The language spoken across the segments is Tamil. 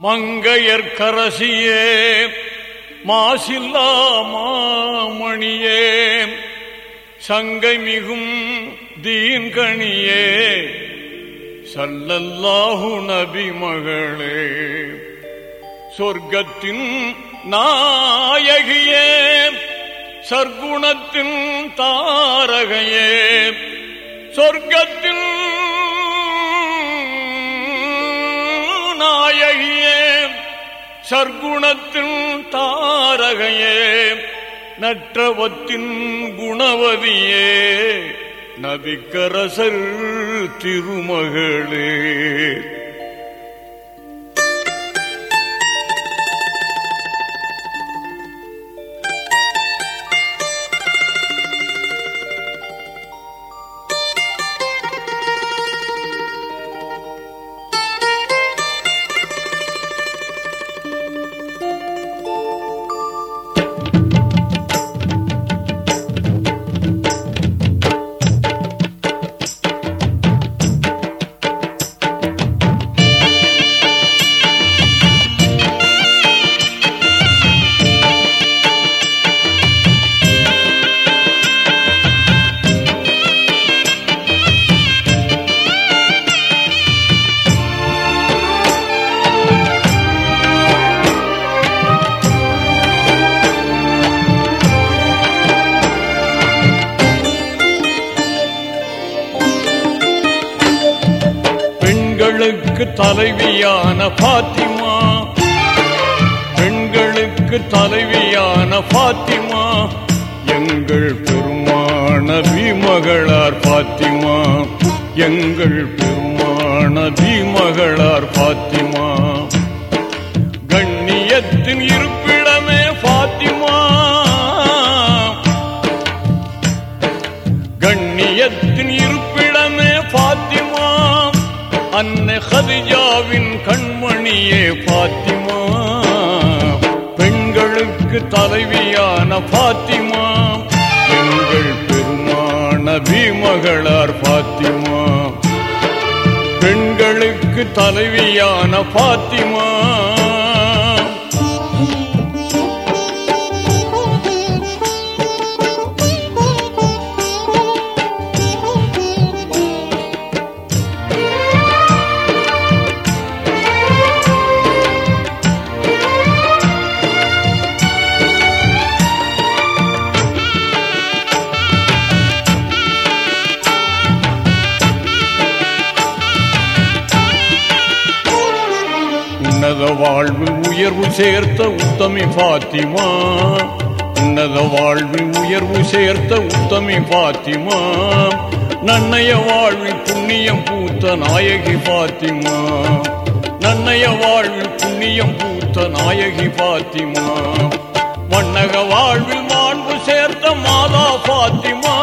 மங்கையர்க்கரசியே மாசில்லா மாமணியே சங்கை மிகும் தீன்கணியே சல்லல்லாஹு நபி மகளே சொர்க்கத்தின் நாயகியே சர்க்குணத்தின் தாரகையே சொர்க்கத்தின் நாயகியே சர்க்குணத்தின் தாரகையே நற்றவத்தின் குணவதியே நபிக்கரசர் திருமகளே. பெண்களுக்கு தலைவியான பாத்திமா. பெண்களுக்கு தலைவியான பாத்திமா. எங்கள் பெருமான பீமகளார் பாத்திமா. எங்கள் பெருமான பீமகளார் பாத்திமா. அன்னை ஹதிஜாவின் கண்மணியே பாத்திமா. பெண்களுக்கு தலைவியான பாத்திமா. பெண்கள் பெருமான பீமகளார் பாத்திமா. பெண்களுக்கு தலைவியான பாத்திமா. வாழ்வு உயர்வு சேர்த்த உத்தமி பாத்திமா உன்னத வாழ்வு உயர்வு சேர்த்த உத்தமி பாத்திமா நன்னைய வாழ்வில் புண்ணியம் பூத்த நாயகி பாத்திமா நன்னைய வாழ்வில் புண்ணியம் பூத்த நாயகி பாத்திமா மன்னக வாழ்வில் மாண்பு சேர்த்த மாதா பாத்திமா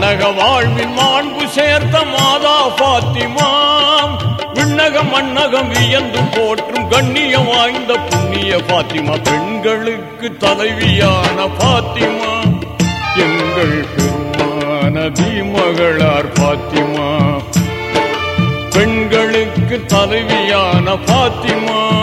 மன்னக வாழ்வின் மாண்பு சேர்த்த மாதா பாத்திமா விண்ணகம் மன்னகம் வியந்து போற்றும் கண்ணியம் வாய்ந்த புண்ணிய பாத்திமா. பெண்களுக்கு தலைவியான பாத்திமா. எங்கள் பெருமான பீமகளார் பாத்திமா. பெண்களுக்கு தலைவியான பாத்திமா.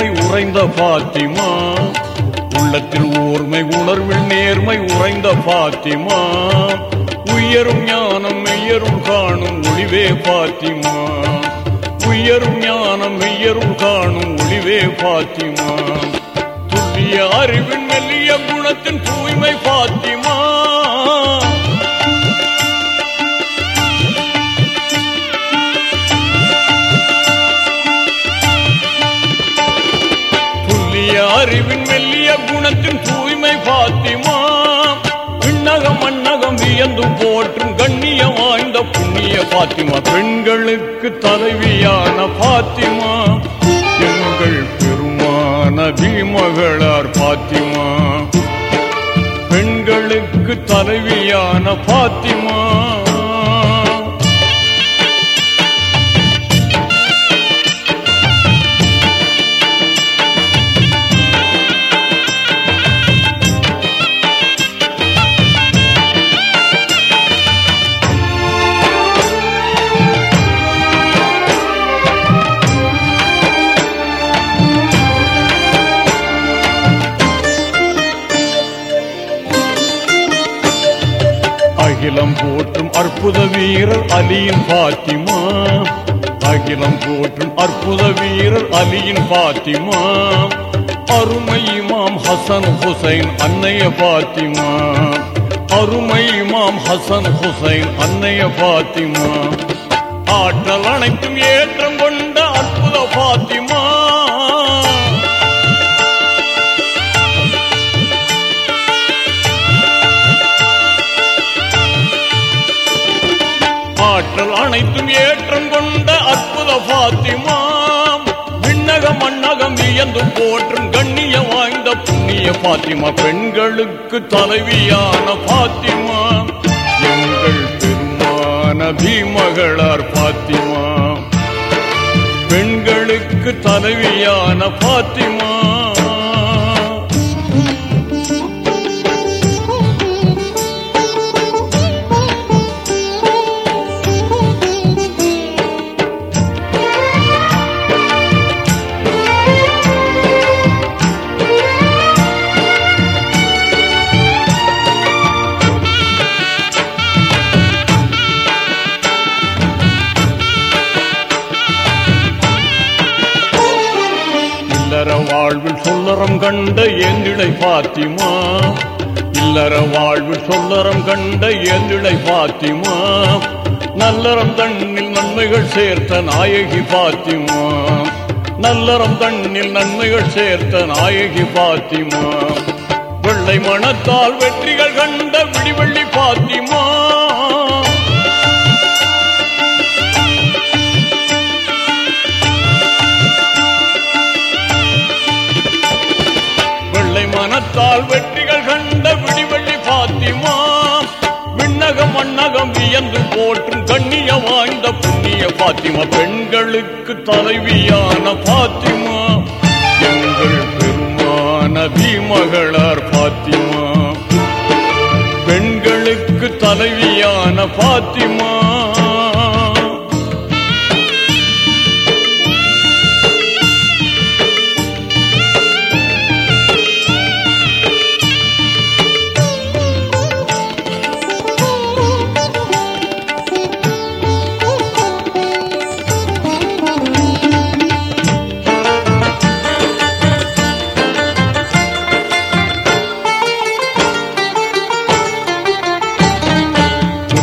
நேர்மை உறைந்த பாத்திமா. உள்ளத்தில் ஓர்மை உணர்வில் நேர்மை உறைந்த பாத்திமா. உயரும் ஞானம் மெய்யரும் காணும் ஒளிவே பாத்திமா. உயரும் ஞானம் மெய்யரும் காணும் ஒளிவே பாத்திமா. துல்லிய அறிவின் மெல்லிய குணத்தின் தூய்மை பாத்திமா. அறிவின் மெல்லிய குணத்தின் தூய்மை பாத்திமா. விண்ணகம் அண்ணகம் வியந்து போற்றும் கண்ணிய வாய்ந்த புண்ணிய பாத்திமா. பெண்களுக்கு தலைவியான பாத்திமா. பெண்கள் பெருமான பீமகளார் பாத்திமா. பெண்களுக்கு தலைவியான பாத்திமா. அகிலம் போற்றும் அற்புத வீரர் அலியின் பாத்திமா. அகிலம் போற்றும் அற்புத வீரர் அலியின் பாத்திமா. அருமை இமாம் ஹசன் ஹுசைன் அன்னைய பாத்திமா. அருமை இமாம் ஹசன் ஹுசைன் அன்னைய பாத்திமா. ஆற்றல் அனைத்தும் ஏற்றம் கொண்ட அற்புத பாத்திமா. ஆற்றல் அனைத்தும் ஏற்றம் கொண்ட அற்புத பாத்திமா விண்ணகம் மண்ணகம் வியந்து போற்றும் கண்ணிய வாய்ந்த புண்ணிய பாத்திமா பெண்களுக்கு தலைவியான பாத்திமா எங்கள் பெருமான பீமகளார் பாத்திமா பெண்களுக்கு தலைவியான பாத்திமா கண்ட ஏந்திழை பாத்திமா. இல்லற வாழ்வு சொல்லறம் கண்ட ஏந்திழை பாத்திமா. நல்லறம் தண்ணில் நன்மைகள் சேர்த்த நாயகி பாத்திமா. நல்லறம் தண்ணில் நன்மைகள் சேர்த்த நாயகி பாத்திமா. வெள்ளை மனத்தால் வெற்றிகள் கண்ட விடிவெள்ளி பாத்திமா. புண்ணிய வாய்ந்த புண்ணிய பாத்திமா பெண்களுக்கு தலைவியான பாத்திமா. எங்கள் பெருமான பீமகளார் பாத்திமா. பெண்களுக்கு தலைவியான பாத்திமா.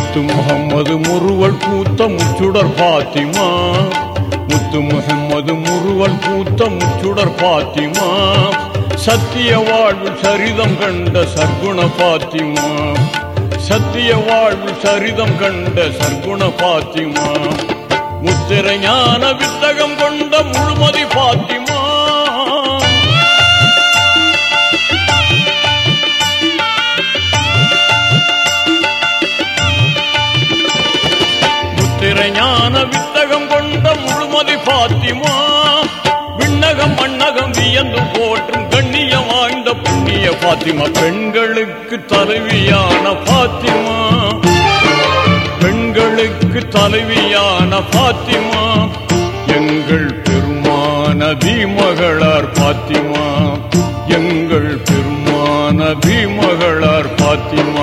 முத்து முகம்மது முருவல் பூத்த முச்சுடர் பாத்திமா. முத்து முகம்மது முருவல் பூத்த முச்சுடர் பாத்திமா. சத்திய வாழ்வு சரிதம் கண்ட சர்க்குண பாத்திமா. சத்திய வாழ்வு சரிதம் கண்ட சர்க்குண பாத்திமா. முத்திரை ஞான வித்தகம் கொண்ட முழுமதி பாத்திமா. முத்திரை ஞான வித்தகம் கொண்ட முழுமதி பாத்திமா. விண்ணகம் மண்ணகம் வியந்து போற்றும் கண்ணிய வாய்ந்த புண்ணிய பாத்திமா. பெண்களுக்கு தலைவியான பாத்திமா. பெண்களுக்கு தலைவியான பாத்திமா. எங்கள் பெருமான பீமகளார் பாத்திமா. எங்கள் பெருமான பீமகளார் பாத்திமா.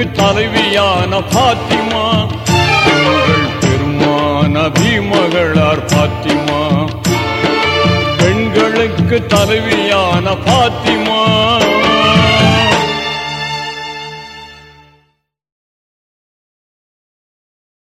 பெண்களுக்கு தலைவியான பாத்திமா. எங்கள் பெருமான பீமகளார் பாத்திமா. பெண்களுக்கு தலைவியான பாத்திமா.